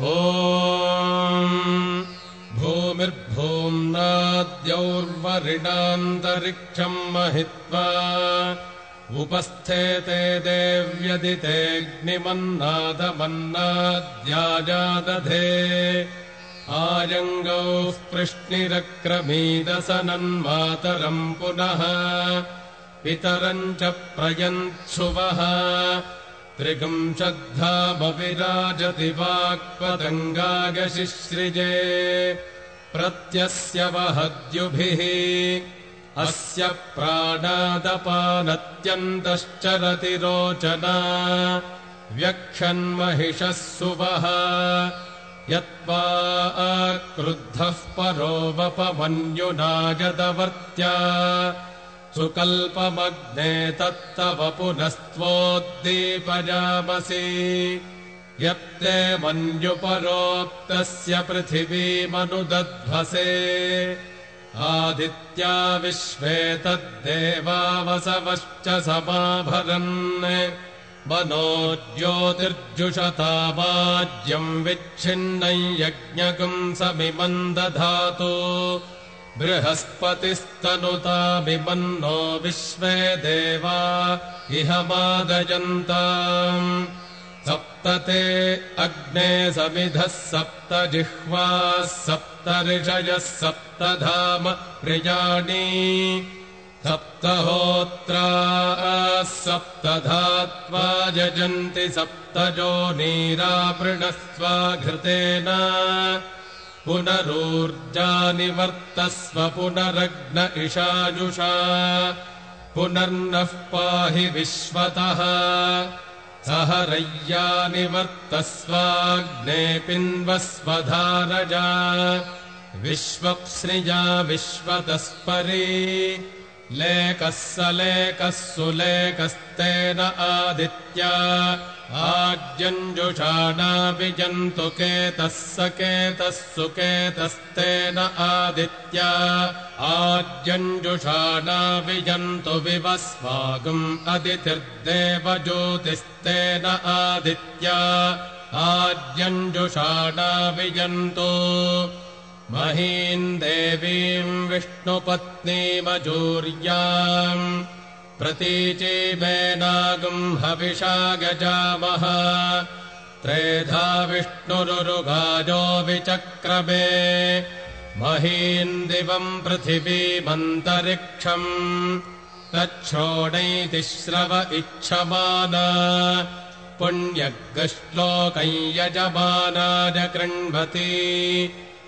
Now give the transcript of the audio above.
ओ भूमिर्भूम्नाद्यौर्वरिणान्तरिक्षम् महित्वा उपस्थेते देव्यदितेऽग्निमन्नादमन्नाद्याजादधे आयङ्गौः कृष्णिरक्रमीदसनन्मातरम् पुनः पितरम् च प्रयन्त्सुवः त्रिगुंशद्धामविराजति वाक्पदङ्गागशिश्रिजे प्रत्यस्य वहद्युभिः अस्य प्राणादपानत्यन्तश्चरति रोचना। व्यक्षन्महिषः सुवः यत्त्वा क्रुद्धः परोवपमन्युनागदवर्त्या सुकल्पमग्ने तत्तव पुनस्त्वोद्दीपयामसि यत्ते मन्युपरोक्तस्य पृथिवीमनुदध्वसे। आदित्या विश्वे तद्देवावसवश्च समाभरन्। मनो ज्योतिर्जुषतावाज्यम् विच्छिन्नम् यज्ञकम् समिमम् दधातु बृहस्पतिस्तनुतामिमन्नो विश्वे देवा इह मादयन्ताम्। सप्तते अग्ने समिधः सप्त जिह्वाः सप्त ऋषयः सप्तधाम प्रियाणि। सप्तहोत्रा सप्तधात्वा यजन्ति सप्तजो नीरावृणस्वाघृतेन पुनरूर्जानिवर्तस्व पुनरग्न इषायुषा पुनर्नः पाहि विश्वतः। सह रय्यानिवर्तस्वाग्ने पिन्वस्वधारजा विश्वप्सृजा विश्वतस्परी लेकः स लेकः सुलेकस्तेन आदित्या केतः स केतः सुकेतस्तेन आदित्या। आज्यञ्जुषाणाभिजन्तु विवस्वागम् अदितिर्देवज्योतिस्तेन आदित्या। आज्यञ्जुषाणाभिजन्तु महीम् देवीम् विष्णुपत्नीमजूर्याम् प्रतीचीमेनागम् हविषा गजामः त्रेधा विष्णुरुरुगाजो विचक्रमे। महीम् दिवम् पृथिवीमन्तरिक्षम् तच्छोणैतिश्रव इच्छमाना। पुण्यग्श्लोकम् यजमानाय कृण्वति